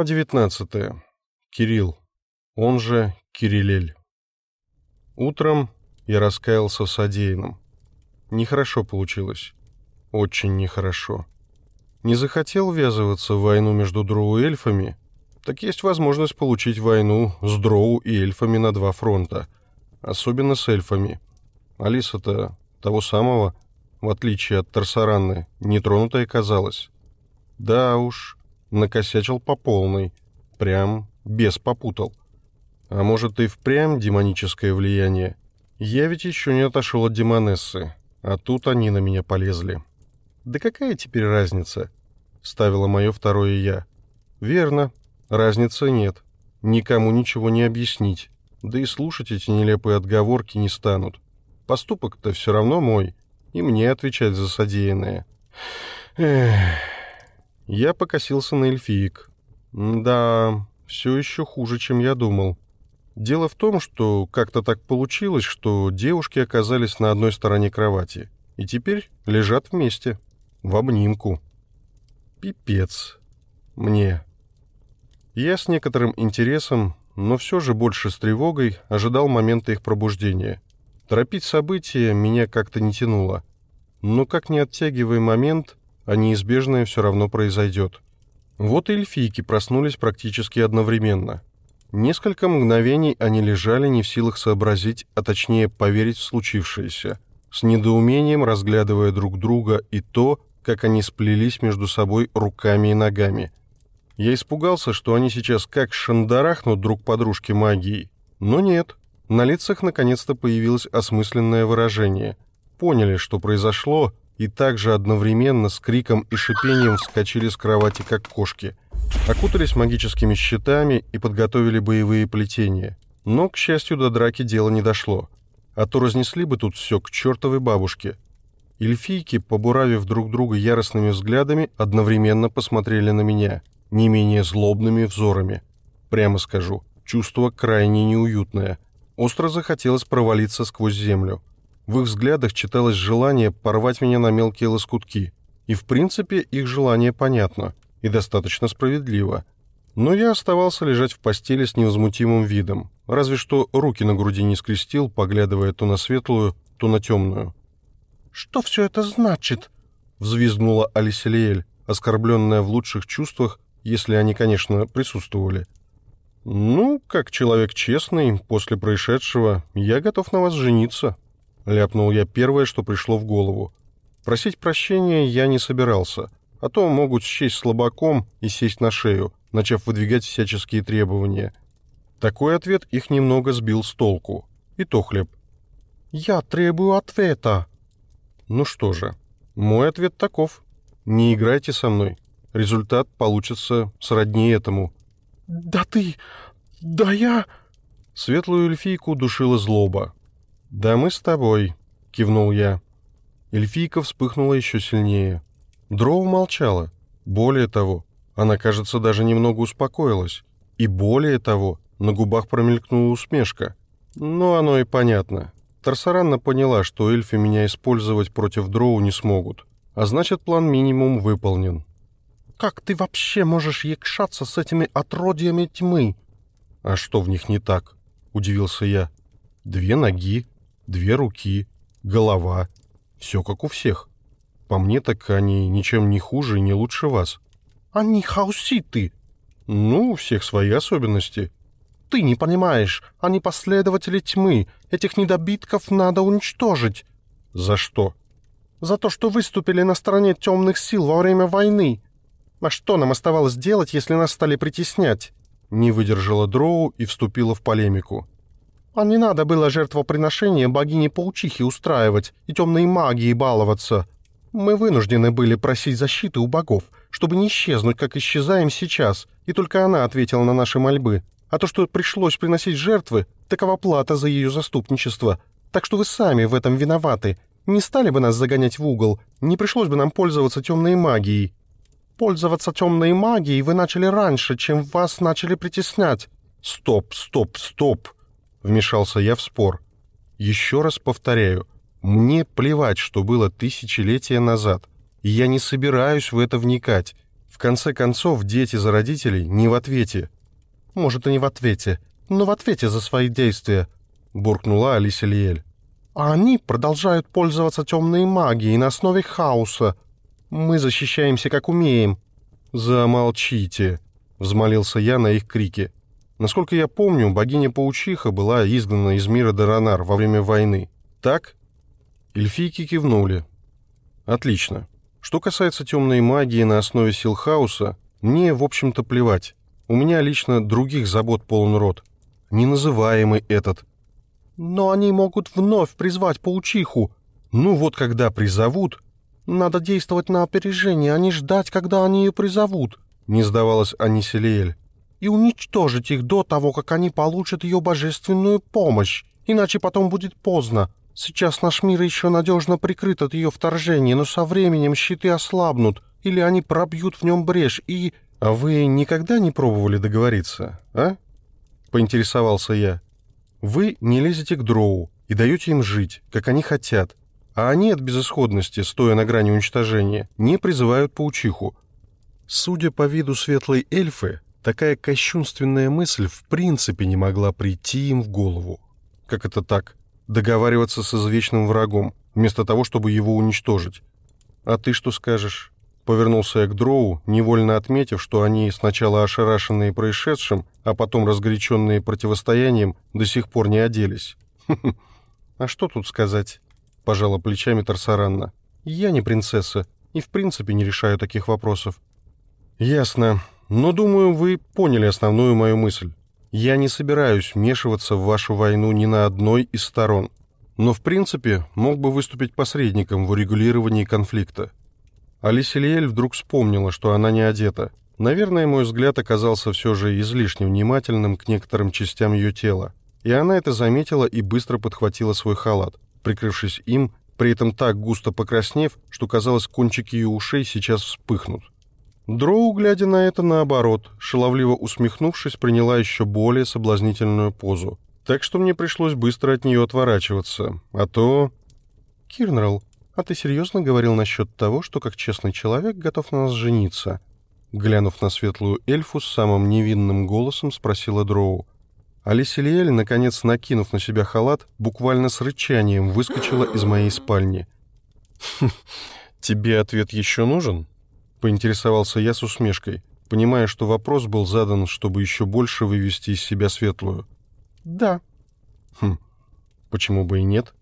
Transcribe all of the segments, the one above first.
Глава 19. Кирилл. Он же Кириллель. Утром я раскаялся в содеянном. Нехорошо получилось. Очень нехорошо. Не захотел ввязываться в войну между дроу и эльфами, так есть возможность получить войну с дроу и эльфами на два фронта. Особенно с эльфами. Алиса-то того самого, в отличие от Тарсаранны, нетронутая казалась. Да уж, накосячил по полной. Прям без попутал. А может и впрямь демоническое влияние? Я ведь еще не отошел от демонессы, а тут они на меня полезли. Да какая теперь разница? Ставила мое второе «я». Верно, разницы нет. Никому ничего не объяснить. Да и слушать эти нелепые отговорки не станут. Поступок-то все равно мой, и мне отвечать за содеянное. Эх... Я покосился на эльфиек. Да, все еще хуже, чем я думал. Дело в том, что как-то так получилось, что девушки оказались на одной стороне кровати и теперь лежат вместе, в обнимку. Пипец. Мне. Я с некоторым интересом, но все же больше с тревогой ожидал момента их пробуждения. Торопить события меня как-то не тянуло. Но как не оттягивая момент, а неизбежное все равно произойдет. Вот и эльфийки проснулись практически одновременно. Несколько мгновений они лежали не в силах сообразить, а точнее поверить в случившееся, с недоумением разглядывая друг друга и то, как они сплелись между собой руками и ногами. Я испугался, что они сейчас как шандарахнут друг подружке магией. Но нет, на лицах наконец-то появилось осмысленное выражение. Поняли, что произошло, и также одновременно с криком и шипением вскочили с кровати, как кошки. Окутались магическими щитами и подготовили боевые плетения. Но, к счастью, до драки дело не дошло. А то разнесли бы тут все к чертовой бабушке. Эльфийки, побуравив друг друга яростными взглядами, одновременно посмотрели на меня, не менее злобными взорами. Прямо скажу, чувство крайне неуютное. Остро захотелось провалиться сквозь землю. В их взглядах читалось желание порвать меня на мелкие лоскутки. И в принципе их желание понятно и достаточно справедливо. Но я оставался лежать в постели с невозмутимым видом, разве что руки на груди не скрестил, поглядывая то на светлую, то на темную. «Что все это значит?» — взвизгнула Алиселиэль, оскорбленная в лучших чувствах, если они, конечно, присутствовали. «Ну, как человек честный, после происшедшего, я готов на вас жениться», — ляпнул я первое, что пришло в голову. Просить прощения я не собирался, а то могут счесть слабаком и сесть на шею, начав выдвигать всяческие требования. Такой ответ их немного сбил с толку. И то хлеб. «Я требую ответа». Ну что же, мой ответ таков. Не играйте со мной. Результат получится сродни этому. «Да ты... да я...» Светлую эльфийку душила злоба. «Да мы с тобой», — кивнул я. Эльфийка вспыхнула еще сильнее. Дроу молчала. Более того, она, кажется, даже немного успокоилась. И более того, на губах промелькнула усмешка. Но оно и понятно. Тарсаранна поняла, что эльфы меня использовать против Дроу не смогут. А значит, план минимум выполнен. «Как ты вообще можешь якшаться с этими отродьями тьмы?» «А что в них не так?» — удивился я. «Две ноги, две руки, голова. Все как у всех. По мне так они ничем не хуже и не лучше вас. Они хауситы. Ну, у всех свои особенности. Ты не понимаешь, они последователи тьмы. Этих недобитков надо уничтожить. За что? За то, что выступили на стороне темных сил во время войны. А что нам оставалось делать, если нас стали притеснять? Не выдержала Дроу и вступила в полемику. А не надо было жертвоприношение богини-паучихи устраивать и темной магией баловаться. Мы вынуждены были просить защиты у богов, чтобы не исчезнуть, как исчезаем сейчас, и только она ответила на наши мольбы. А то, что пришлось приносить жертвы, такова плата за ее заступничество. Так что вы сами в этом виноваты. Не стали бы нас загонять в угол, не пришлось бы нам пользоваться темной магией. Пользоваться темной магией вы начали раньше, чем вас начали притеснять. Стоп, стоп, стоп. Вмешался я в спор. Еще раз повторяю, мне плевать, что было тысячелетия назад, и я не собираюсь в это вникать. В конце концов, дети за родителей не в ответе. Может, и не в ответе, но в ответе за свои действия, буркнула Алиса Лиэль. А они продолжают пользоваться темной магией на основе хаоса. Мы защищаемся как умеем. Замолчите, взмолился я на их крики. Насколько я помню, богиня-паучиха была изгнана из мира Даранар во время войны. Так? Эльфийки кивнули. Отлично. Что касается темной магии на основе сил хаоса, мне, в общем-то, плевать. У меня лично других забот полон рот. Неназываемый этот. Но они могут вновь призвать паучиху. Ну вот когда призовут... Надо действовать на опережение, а не ждать, когда они ее призовут. Не сдавалась Аниселиэль. И уничтожить их до того, как они получат ее божественную помощь. Иначе потом будет поздно. Сейчас наш мир еще надежно прикрыт от ее вторжения, но со временем щиты ослабнут, или они пробьют в нем брешь, и... «А вы никогда не пробовали договориться, а?» — поинтересовался я. «Вы не лезете к дроу и даете им жить, как они хотят, а они от безысходности, стоя на грани уничтожения, не призывают паучиху. Судя по виду светлой эльфы, такая кощунственная мысль в принципе не могла прийти им в голову. Как это так? Договариваться с извечным врагом, вместо того, чтобы его уничтожить. А ты что скажешь?» Повернулся я к Дроу, невольно отметив, что они, сначала ошарашенные происшедшим, а потом разгоряченные противостоянием, до сих пор не оделись. «А что тут сказать?» — пожала плечами Тарсаранна. «Я не принцесса и в принципе не решаю таких вопросов». «Ясно. Но, думаю, вы поняли основную мою мысль. Я не собираюсь вмешиваться в вашу войну ни на одной из сторон, но, в принципе, мог бы выступить посредником в урегулировании конфликта. Алисилиэль вдруг вспомнила, что она не одета. Наверное, мой взгляд оказался все же излишне внимательным к некоторым частям ее тела. И она это заметила и быстро подхватила свой халат, прикрывшись им, при этом так густо покраснев, что казалось, кончики ее ушей сейчас вспыхнут. Дроу, глядя на это наоборот, шаловливо усмехнувшись, приняла еще более соблазнительную позу. Так что мне пришлось быстро от нее отворачиваться. А то... «Кирнерл, «А ты серьезно говорил насчет того, что как честный человек готов на нас жениться?» Глянув на светлую эльфу, с самым невинным голосом спросила Дроу. Алисилиэль, наконец накинув на себя халат, буквально с рычанием выскочила из моей спальни. «Хм, «Тебе ответ еще нужен?» — поинтересовался я с усмешкой, понимая, что вопрос был задан, чтобы еще больше вывести из себя светлую. «Да». «Хм, почему бы и нет?»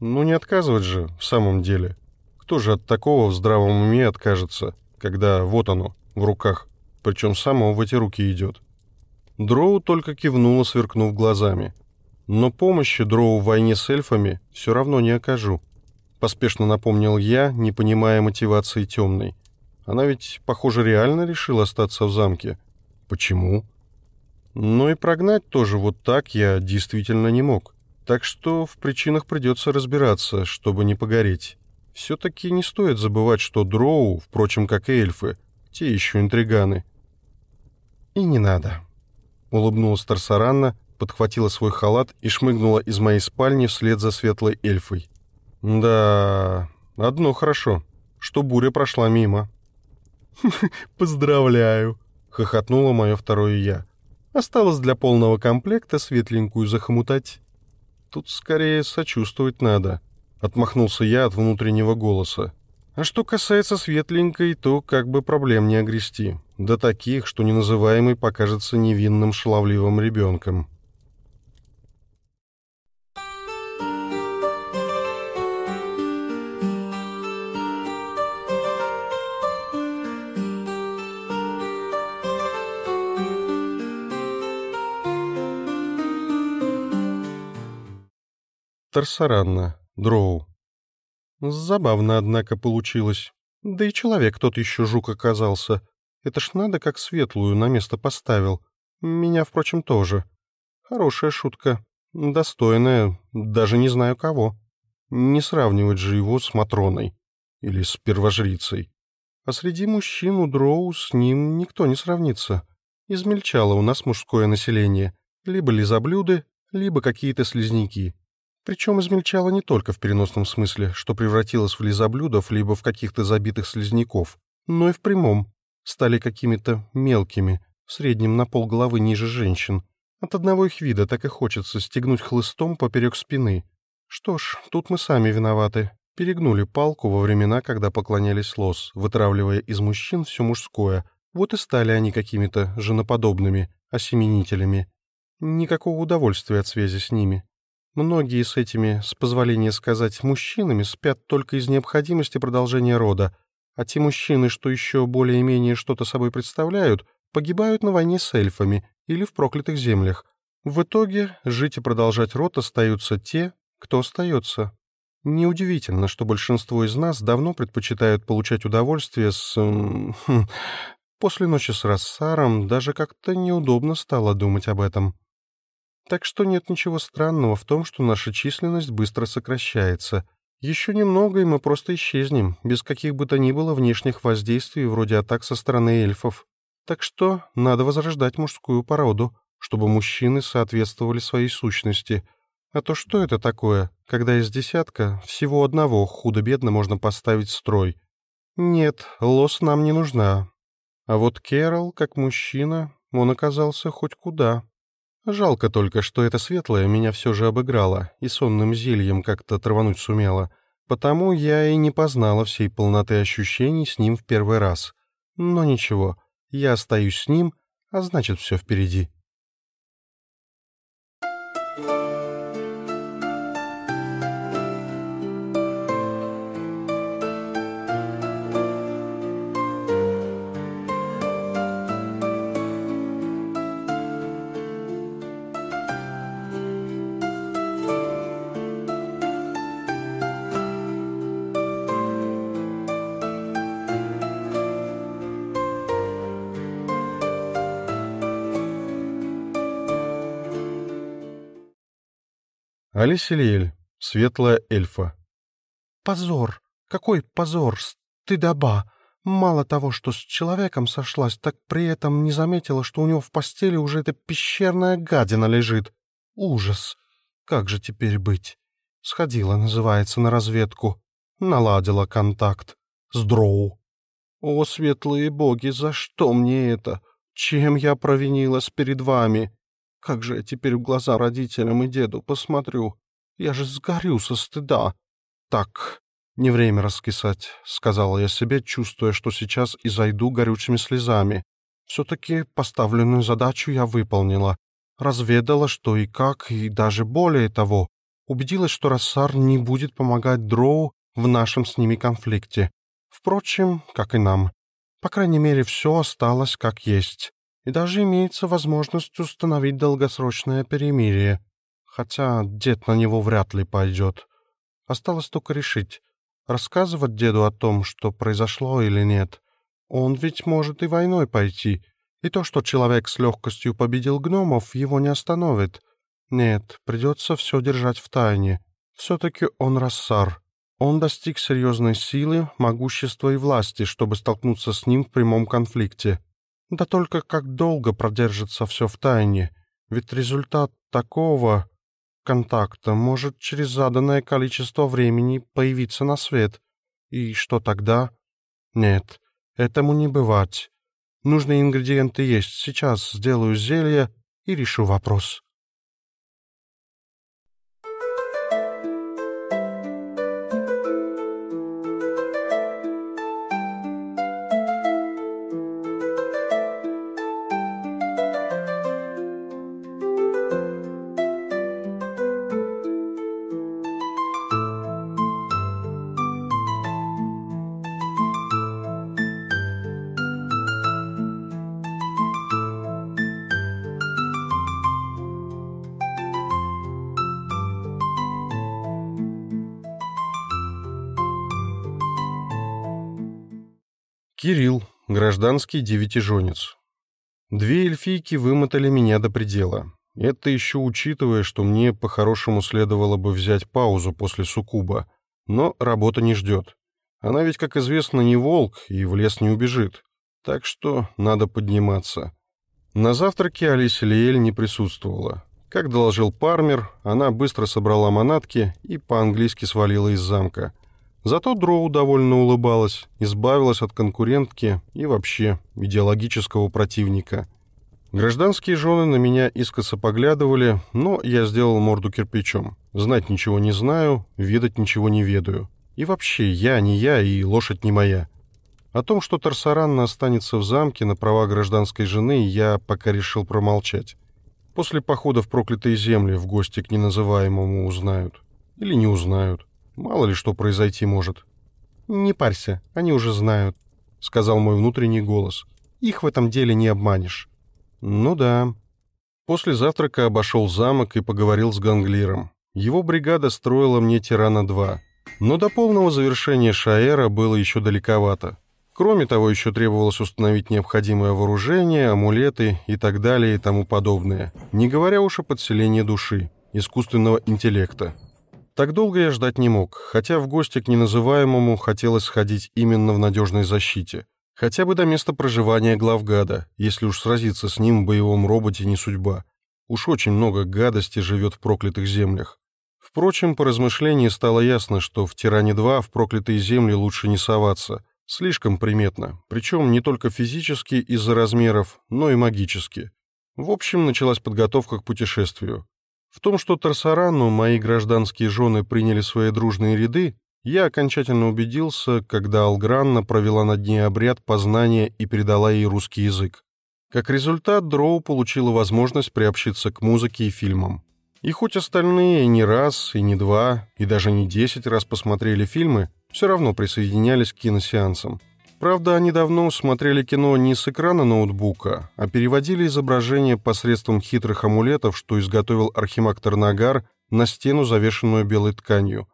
Ну, не отказывать же, в самом деле. Кто же от такого в здравом уме откажется, когда вот оно, в руках, причем само в эти руки идет? Дроу только кивнула, сверкнув глазами. Но помощи Дроу в войне с эльфами все равно не окажу. Поспешно напомнил я, не понимая мотивации темной. Она ведь, похоже, реально решила остаться в замке. Почему? Но и прогнать тоже вот так я действительно не мог. Так что в причинах придется разбираться, чтобы не погореть. Все-таки не стоит забывать, что дроу, впрочем, как и эльфы, те еще интриганы. «И не надо», — улыбнулась Тарсаранна, подхватила свой халат и шмыгнула из моей спальни вслед за светлой эльфой. «Да, одно хорошо, что буря прошла мимо». «Поздравляю», — хохотнуло мое второе «я». «Осталось для полного комплекта светленькую захомутать». Тут скорее сочувствовать надо. Отмахнулся я от внутреннего голоса. А что касается светленькой, то как бы проблем не огрести. До таких, что неназываемый покажется невинным шаловливым ребенком. Тарсаранна, Дроу. Забавно, однако, получилось. Да и человек тот еще жук оказался. Это ж надо как светлую на место поставил. Меня, впрочем, тоже. Хорошая шутка. Достойная, даже не знаю кого. Не сравнивать же его с Матроной. Или с первожрицей. А среди мужчин у Дроу с ним никто не сравнится. Измельчало у нас мужское население. Либо лизоблюды, либо какие-то слизняки. Причем измельчала не только в переносном смысле, что превратилась в лизоблюдов либо в каких-то забитых слизняков, но и в прямом. стали какими-то мелкими, в среднем на полголовы ниже женщин. От одного их вида так и хочется стегнуть хлыстом поперек спины. Что ж, тут мы сами виноваты. Перегнули палку во времена, когда поклонялись лос, вытравливая из мужчин все мужское. Вот и стали они какими-то женоподобными, осеменителями. Никакого удовольствия от связи с ними. Многие с этими, с позволения сказать, мужчинами спят только из необходимости продолжения рода, а те мужчины, что еще более-менее что-то собой представляют, погибают на войне с эльфами или в проклятых землях. В итоге жить и продолжать род остаются те, кто остается. Неудивительно, что большинство из нас давно предпочитают получать удовольствие с... После ночи с Рассаром даже как-то неудобно стало думать об этом. Так что нет ничего странного в том, что наша численность быстро сокращается — еще немного, и мы просто исчезнем, без каких бы то ни было внешних воздействий вроде атак со стороны эльфов. Так что надо возрождать мужскую породу, чтобы мужчины соответствовали своей сущности. А то что это такое, когда из десятка всего одного худо-бедно можно поставить строй? Нет, лос нам не нужна. А вот Кэрол, как мужчина, он оказался хоть куда. Жалко только, что эта светлая меня все же обыграла и сонным зельем как-то травануть сумела. Потому я и не познала всей полноты ощущений с ним в первый раз. Но ничего, я остаюсь с ним, а значит, все впереди. Алисилиэль, светлая эльфа. Позор! Какой позор! Стыдоба! Мало того, что с человеком сошлась, так при этом не заметила, что у него в постели уже эта пещерная гадина лежит. Ужас! Как же теперь быть? Сходила, называется, на разведку. Наладила контакт. С дроу. О, светлые боги, за что мне это? Чем я провинилась перед вами? Как же я теперь в глаза родителям и деду посмотрю? Я же сгорю со стыда. Так, не время раскисать, — сказала я себе, чувствуя, что сейчас и зайду горючими слезами. Все-таки поставленную задачу я выполнила. Разведала, что и как, и даже более того, убедилась, что Рассар не будет помогать Дроу в нашем с ними конфликте. Впрочем, как и нам. По крайней мере, все осталось как есть и даже имеется возможность установить долгосрочное перемирие, хотя дед на него вряд ли пойдет. Осталось только решить, рассказывать деду о том, что произошло или нет. Он ведь может и войной пойти, и то, что человек с легкостью победил гномов, его не остановит. Нет, придется все держать в тайне. Все-таки он рассар. Он достиг серьезной силы, могущества и власти, чтобы столкнуться с ним в прямом конфликте. Да только как долго продержится все в тайне, ведь результат такого контакта может через заданное количество времени появиться на свет. И что тогда? Нет, этому не бывать. Нужные ингредиенты есть. Сейчас сделаю зелье и решу вопрос. Кирилл, гражданский девятиженец. Две эльфийки вымотали меня до предела. Это еще учитывая, что мне по-хорошему следовало бы взять паузу после суккуба. Но работа не ждет. Она ведь, как известно, не волк и в лес не убежит. Так что надо подниматься. На завтраке Алисе Лиэль не присутствовала. Как доложил Пармер, она быстро собрала манатки и по-английски свалила из замка. Зато Дроу довольно улыбалась, избавилась от конкурентки и вообще идеологического противника. Гражданские жены на меня искоса поглядывали, но я сделал морду кирпичом. Знать ничего не знаю, ведать ничего не ведаю. И вообще, я не я, и лошадь не моя. О том, что Тарсаранна останется в замке на права гражданской жены, я пока решил промолчать. После похода в проклятые земли в гости к неназываемому узнают. Или не узнают. Мало ли что произойти может. «Не парься, они уже знают», — сказал мой внутренний голос. «Их в этом деле не обманешь». «Ну да». После завтрака обошел замок и поговорил с Ганглиром. Его бригада строила мне «Тирана-2». Но до полного завершения Шаэра было еще далековато. Кроме того, еще требовалось установить необходимое вооружение, амулеты и так далее и тому подобное, не говоря уж о подселении души, искусственного интеллекта. Так долго я ждать не мог, хотя в гости к неназываемому хотелось сходить именно в надежной защите. Хотя бы до места проживания главгада, если уж сразиться с ним в боевом роботе не судьба. Уж очень много гадости живет в проклятых землях. Впрочем, по размышлению стало ясно, что в «Тиране-2» в проклятые земли лучше не соваться – Слишком приметно, причем не только физически из-за размеров, но и магически. В общем, началась подготовка к путешествию. В том, что Тарсарану мои гражданские жены приняли свои дружные ряды, я окончательно убедился, когда Алгранна провела над ней обряд познания и передала ей русский язык. Как результат, Дроу получила возможность приобщиться к музыке и фильмам. И хоть остальные не раз, и не два, и даже не десять раз посмотрели фильмы, все равно присоединялись к киносеансам. Правда, они давно смотрели кино не с экрана ноутбука, а переводили изображение посредством хитрых амулетов, что изготовил Архимаг Тарнагар на стену, завешенную белой тканью.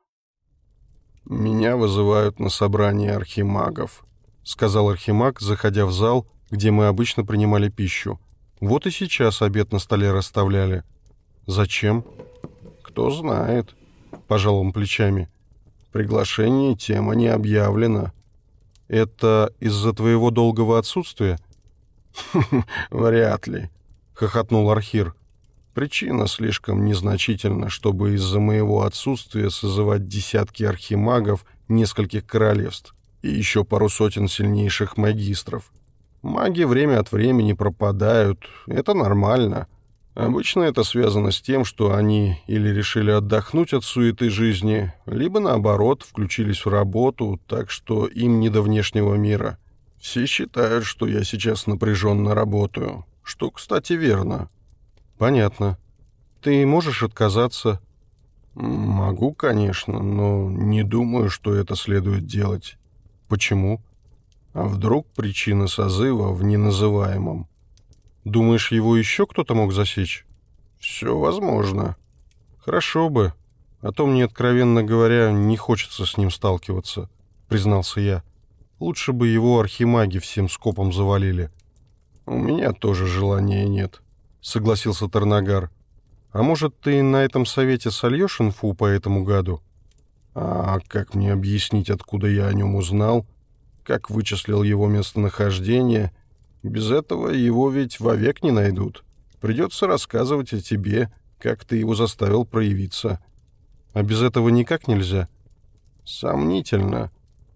«Меня вызывают на собрание архимагов», — сказал Архимаг, заходя в зал, где мы обычно принимали пищу. Вот и сейчас обед на столе расставляли. «Зачем?» «Кто знает», — пожал он плечами приглашении тема не объявлена. Это из-за твоего долгого отсутствия? Вряд ли, хохотнул Архир. Причина слишком незначительна, чтобы из-за моего отсутствия созывать десятки архимагов нескольких королевств и еще пару сотен сильнейших магистров. Маги время от времени пропадают, это нормально. Обычно это связано с тем, что они или решили отдохнуть от суеты жизни, либо наоборот включились в работу, так что им не до внешнего мира. Все считают, что я сейчас напряженно работаю, что, кстати, верно. Понятно. Ты можешь отказаться? Могу, конечно, но не думаю, что это следует делать. Почему? А вдруг причина созыва в неназываемом? Думаешь, его еще кто-то мог засечь? Все возможно. Хорошо бы. А то мне, откровенно говоря, не хочется с ним сталкиваться, признался я. Лучше бы его архимаги всем скопом завалили. У меня тоже желания нет, согласился Тарнагар. А может, ты на этом совете сольешь инфу по этому гаду? А как мне объяснить, откуда я о нем узнал? Как вычислил его местонахождение — без этого его ведь вовек не найдут. Придется рассказывать о тебе, как ты его заставил проявиться. А без этого никак нельзя? Сомнительно.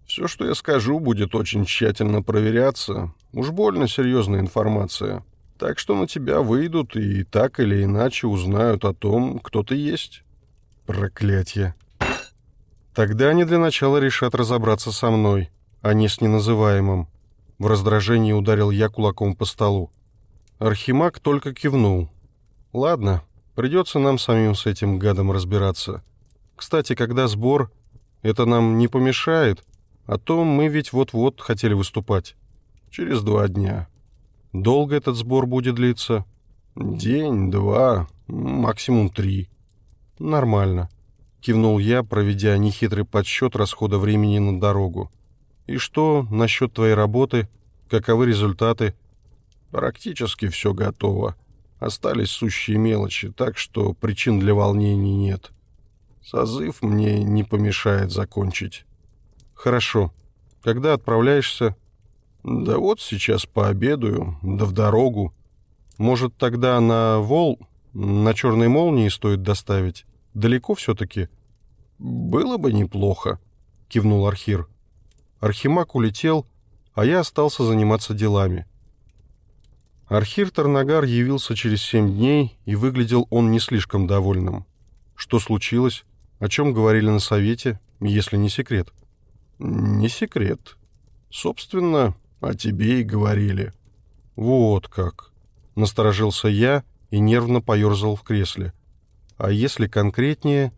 Все, что я скажу, будет очень тщательно проверяться. Уж больно серьезная информация. Так что на тебя выйдут и так или иначе узнают о том, кто ты есть. Проклятье. Тогда они для начала решат разобраться со мной, а не с неназываемым. В раздражении ударил я кулаком по столу. Архимаг только кивнул. «Ладно, придется нам самим с этим гадом разбираться. Кстати, когда сбор, это нам не помешает, а то мы ведь вот-вот хотели выступать. Через два дня. Долго этот сбор будет длиться? День, два, максимум три. Нормально. Кивнул я, проведя нехитрый подсчет расхода времени на дорогу. И что насчет твоей работы? Каковы результаты? Практически все готово. Остались сущие мелочи, так что причин для волнений нет. Созыв мне не помешает закончить. Хорошо. Когда отправляешься? Да вот сейчас пообедаю, да в дорогу. Может, тогда на Вол, на черной молнии стоит доставить? Далеко все-таки? Было бы неплохо. — кивнул Архир. Архимаг улетел, а я остался заниматься делами. Архир Тарнагар явился через семь дней, и выглядел он не слишком довольным. Что случилось? О чем говорили на совете, если не секрет? Не секрет. Собственно, о тебе и говорили. Вот как. Насторожился я и нервно поерзал в кресле. А если конкретнее?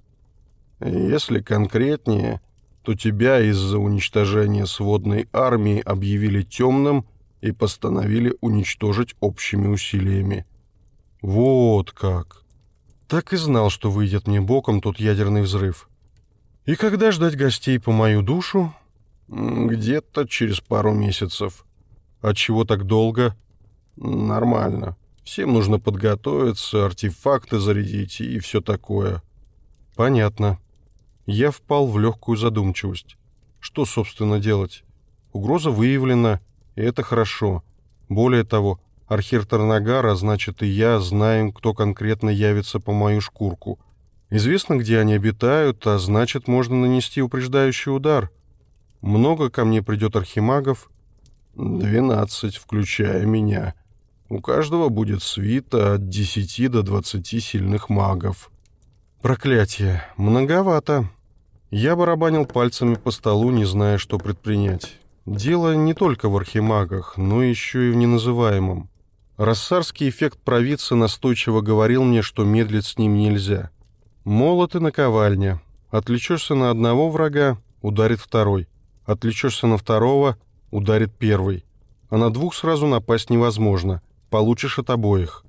Если конкретнее, то тебя из-за уничтожения сводной армии объявили темным и постановили уничтожить общими усилиями. Вот как. Так и знал, что выйдет мне боком тот ядерный взрыв. И когда ждать гостей по мою душу? Где-то через пару месяцев. От чего так долго? Нормально. Всем нужно подготовиться, артефакты зарядить и все такое. Понятно. Я впал в легкую задумчивость. Что, собственно, делать? Угроза выявлена, и это хорошо. Более того, Архир Тарнагара, значит и я, знаем, кто конкретно явится по мою шкурку. Известно, где они обитают, а значит, можно нанести упреждающий удар. Много ко мне придет архимагов? Двенадцать, включая меня. У каждого будет свита от десяти до двадцати сильных магов. Проклятие, многовато. Я барабанил пальцами по столу, не зная, что предпринять. Дело не только в архимагах, но еще и в неназываемом. Рассарский эффект провидца настойчиво говорил мне, что медлить с ним нельзя. Молот и наковальня. Отвлечешься на одного врага — ударит второй. Отвлечешься на второго — ударит первый. А на двух сразу напасть невозможно. Получишь от обоих.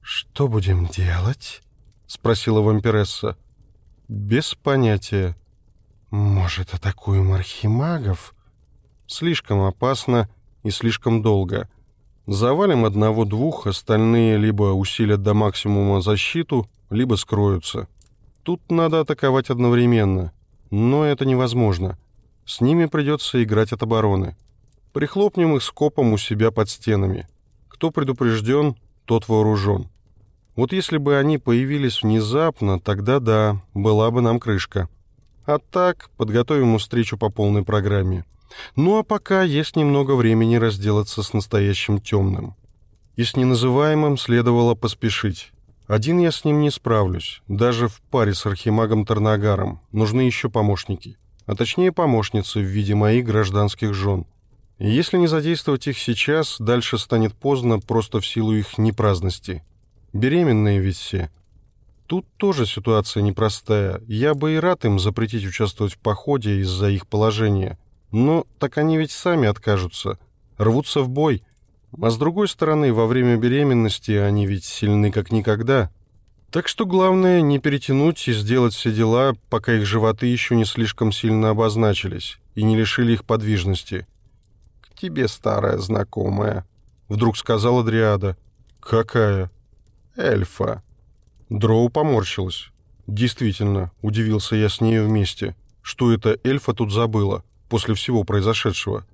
«Что будем делать?» — спросила вампиресса. «Без понятия. «Может, атакуем архимагов?» «Слишком опасно и слишком долго. Завалим одного-двух, остальные либо усилят до максимума защиту, либо скроются. Тут надо атаковать одновременно, но это невозможно. С ними придется играть от обороны. Прихлопнем их скопом у себя под стенами. Кто предупрежден, тот вооружен. Вот если бы они появились внезапно, тогда да, была бы нам крышка». А так, подготовим встречу по полной программе. Ну а пока есть немного времени разделаться с настоящим темным. И с неназываемым следовало поспешить. Один я с ним не справлюсь, даже в паре с архимагом Тарнагаром. Нужны еще помощники. А точнее помощницы в виде моих гражданских жен. И если не задействовать их сейчас, дальше станет поздно просто в силу их непраздности. Беременные ведь все – Тут тоже ситуация непростая. Я бы и рад им запретить участвовать в походе из-за их положения. Но так они ведь сами откажутся. Рвутся в бой. А с другой стороны, во время беременности они ведь сильны как никогда. Так что главное не перетянуть и сделать все дела, пока их животы еще не слишком сильно обозначились и не лишили их подвижности. «К тебе старая знакомая», — вдруг сказала Дриада. «Какая?» «Эльфа». Дроу поморщилась. Действительно, удивился я с ней вместе. Что это эльфа тут забыла после всего произошедшего?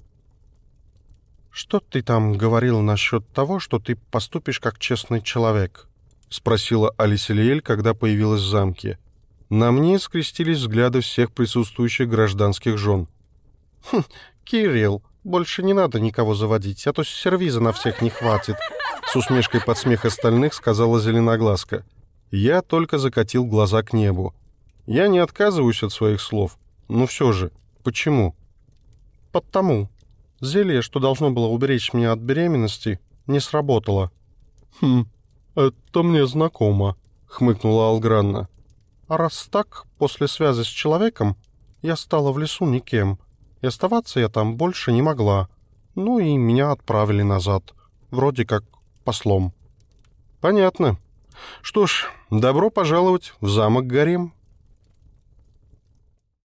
«Что ты там говорил насчет того, что ты поступишь как честный человек?» — спросила Алиселиэль, когда появилась в замке. На мне скрестились взгляды всех присутствующих гражданских жен. «Хм, Кирилл, больше не надо никого заводить, а то сервиза на всех не хватит», — с усмешкой под смех остальных сказала Зеленоглазка. — я только закатил глаза к небу. Я не отказываюсь от своих слов, но все же, почему? Потому. Зелье, что должно было уберечь меня от беременности, не сработало. Хм, это мне знакомо, хмыкнула Алгранна. А раз так, после связи с человеком, я стала в лесу никем, и оставаться я там больше не могла. Ну и меня отправили назад, вроде как послом. Понятно. Что ж, добро пожаловать в замок Гарем.